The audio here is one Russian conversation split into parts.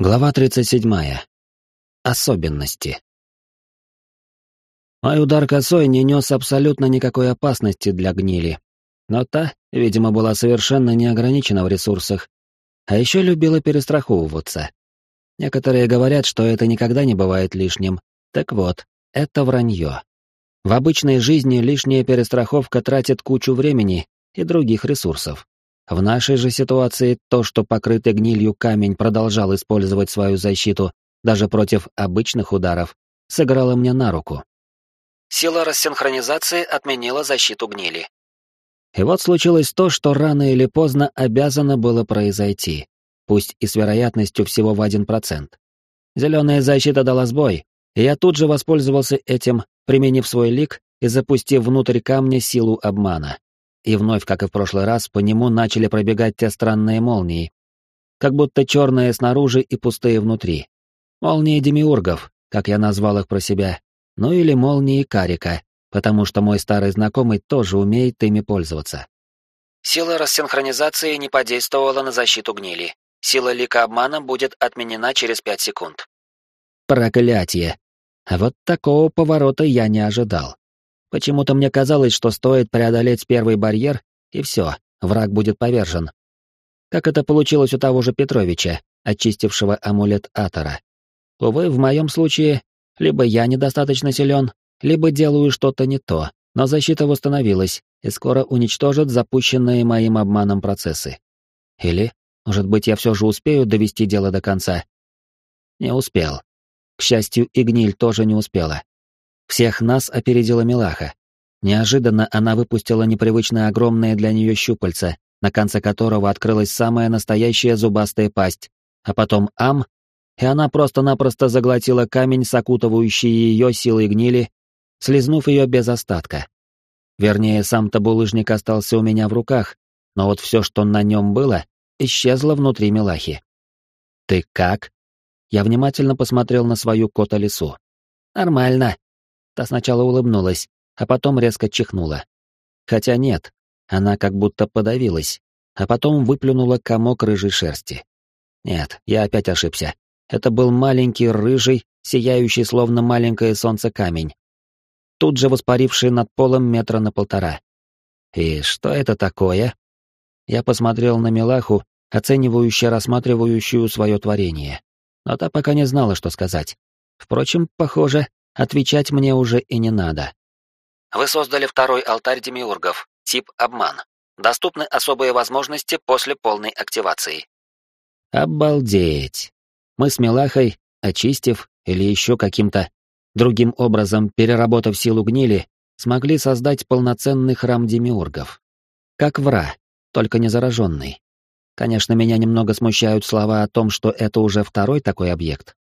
Глава 37. Особенности. Мой удар косой не нес абсолютно никакой опасности для гнили, но та, видимо, была совершенно не ограничена в ресурсах, а еще любила перестраховываться. Некоторые говорят, что это никогда не бывает лишним. Так вот, это вранье. В обычной жизни лишняя перестраховка тратит кучу времени и других ресурсов. В нашей же ситуации то, что покрытый гнилью камень продолжал использовать свою защиту даже против обычных ударов, сыграло мне на руку. Сила рассинхронизации отменила защиту гнили. И вот случилось то, что рано или поздно обязано было произойти, пусть и с вероятностью всего в один процент. Зеленая защита дала сбой, и я тут же воспользовался этим, применив свой лик и запустив внутрь камня силу обмана и вновь, как и в прошлый раз, по нему начали пробегать те странные молнии, как будто черные снаружи и пустые внутри. Молнии демиургов, как я назвал их про себя, ну или молнии карика, потому что мой старый знакомый тоже умеет ими пользоваться. Сила рассинхронизации не подействовала на защиту гнили. Сила лика обмана будет отменена через пять секунд. Проклятие! Вот такого поворота я не ожидал. Почему-то мне казалось, что стоит преодолеть первый барьер, и все, враг будет повержен. Как это получилось у того же Петровича, очистившего амулет Атора. Увы, в моем случае, либо я недостаточно силен, либо делаю что-то не то, но защита восстановилась и скоро уничтожит запущенные моим обманом процессы. Или, может быть, я все же успею довести дело до конца? Не успел. К счастью, и гниль тоже не успела. Всех нас опередила Милаха. Неожиданно она выпустила непривычно огромное для нее щупальце, на конце которого открылась самая настоящая зубастая пасть, а потом ам, и она просто-напросто заглотила камень с окутывающей ее силой гнили, слезнув ее без остатка. Вернее, сам-то булыжник остался у меня в руках, но вот все, что на нем было, исчезло внутри Милахи. «Ты как?» Я внимательно посмотрел на свою кота-лису. «Нормально», Та сначала улыбнулась, а потом резко чихнула. Хотя нет, она как будто подавилась, а потом выплюнула комок рыжей шерсти. Нет, я опять ошибся. Это был маленький рыжий, сияющий словно маленькое солнце камень, тут же воспаривший над полом метра на полтора. И что это такое? Я посмотрел на Милаху, оценивающе рассматривающую свое творение. Но та пока не знала, что сказать. Впрочем, похоже, Отвечать мне уже и не надо. Вы создали второй алтарь демиургов, тип обман. Доступны особые возможности после полной активации. Обалдеть. Мы с Милахой, очистив или еще каким-то другим образом переработав силу гнили, смогли создать полноценный храм демиургов. Как вра, только не зараженный. Конечно, меня немного смущают слова о том, что это уже второй такой объект,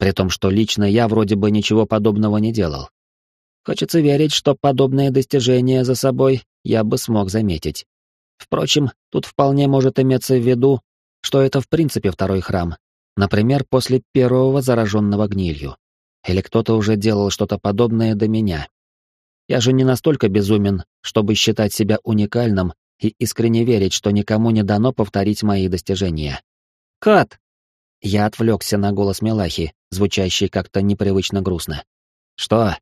при том, что лично я вроде бы ничего подобного не делал. Хочется верить, что подобное достижение за собой я бы смог заметить. Впрочем, тут вполне может иметься в виду, что это в принципе второй храм, например, после первого зараженного гнилью. Или кто-то уже делал что-то подобное до меня. Я же не настолько безумен, чтобы считать себя уникальным и искренне верить, что никому не дано повторить мои достижения. «Кат!» Я отвлекся на голос Мелахи, звучащий как-то непривычно грустно. «Что?»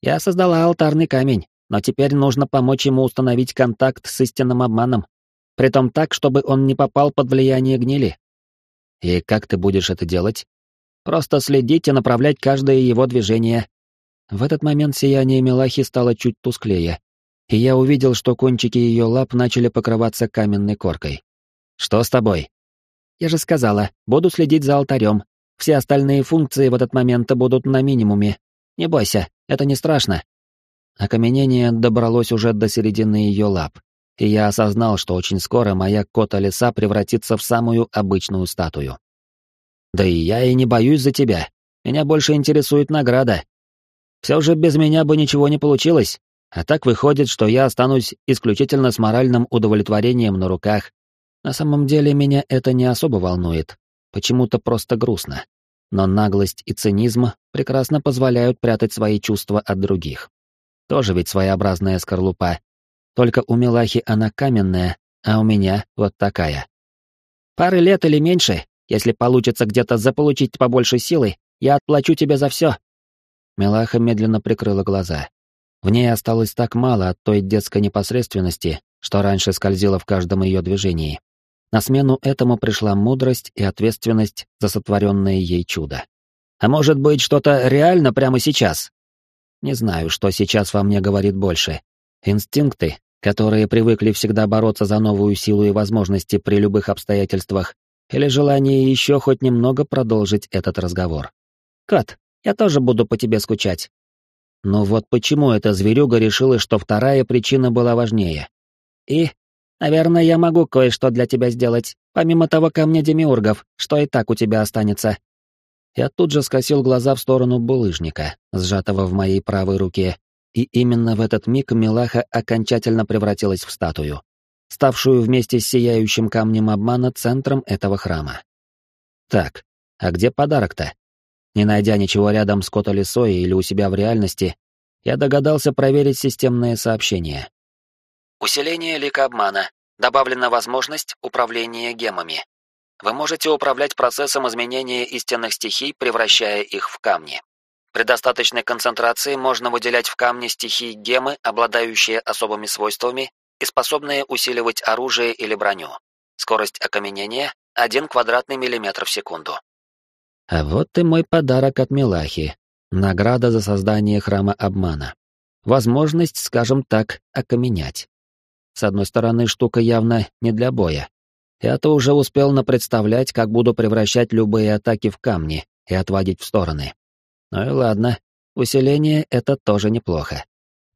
«Я создала алтарный камень, но теперь нужно помочь ему установить контакт с истинным обманом, притом так, чтобы он не попал под влияние гнили». «И как ты будешь это делать?» «Просто следить и направлять каждое его движение». В этот момент сияние Мелахи стало чуть тусклее, и я увидел, что кончики ее лап начали покрываться каменной коркой. «Что с тобой?» Я же сказала, буду следить за алтарем. Все остальные функции в этот момент будут на минимуме. Не бойся, это не страшно. Окаменение добралось уже до середины ее лап, и я осознал, что очень скоро моя кота-лиса превратится в самую обычную статую. Да и я и не боюсь за тебя. Меня больше интересует награда. Все же без меня бы ничего не получилось. А так выходит, что я останусь исключительно с моральным удовлетворением на руках, на самом деле меня это не особо волнует, почему-то просто грустно. Но наглость и цинизм прекрасно позволяют прятать свои чувства от других. Тоже ведь своеобразная скорлупа. Только у Милахи она каменная, а у меня вот такая. Пары лет или меньше, Если получится где-то заполучить побольше силы, я отплачу тебе за все. Милаха медленно прикрыла глаза. В ней осталось так мало от той детской непосредственности, что раньше скользило в каждом ее движении. На смену этому пришла мудрость и ответственность за сотворенное ей чудо. А может быть, что-то реально прямо сейчас? Не знаю, что сейчас во мне говорит больше. Инстинкты, которые привыкли всегда бороться за новую силу и возможности при любых обстоятельствах, или желание еще хоть немного продолжить этот разговор. «Кот, я тоже буду по тебе скучать». Но вот почему эта зверюга решила, что вторая причина была важнее? И, наверное, я могу кое-что для тебя сделать, помимо того камня демиургов, что и так у тебя останется. Я тут же скосил глаза в сторону булыжника, сжатого в моей правой руке, и именно в этот миг Милаха окончательно превратилась в статую, ставшую вместе с сияющим камнем обмана центром этого храма. Так, а где подарок-то? Не найдя ничего рядом с Котолесой или у себя в реальности, я догадался проверить системное сообщение. Усиление лика обмана. Добавлена возможность управления гемами. Вы можете управлять процессом изменения истинных стихий, превращая их в камни. При достаточной концентрации можно выделять в камне стихии гемы, обладающие особыми свойствами и способные усиливать оружие или броню. Скорость окаменения — 1 квадратный миллиметр в секунду. А вот и мой подарок от Милахи. Награда за создание храма обмана. Возможность, скажем так, окаменять. С одной стороны, штука явно не для боя. Я-то уже успел напредставлять, как буду превращать любые атаки в камни и отводить в стороны. Ну и ладно, усиление — это тоже неплохо.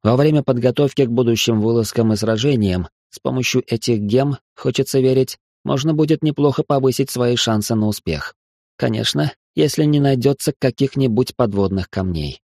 Во время подготовки к будущим вылазкам и сражениям с помощью этих гем, хочется верить, можно будет неплохо повысить свои шансы на успех. Конечно, если не найдется каких-нибудь подводных камней.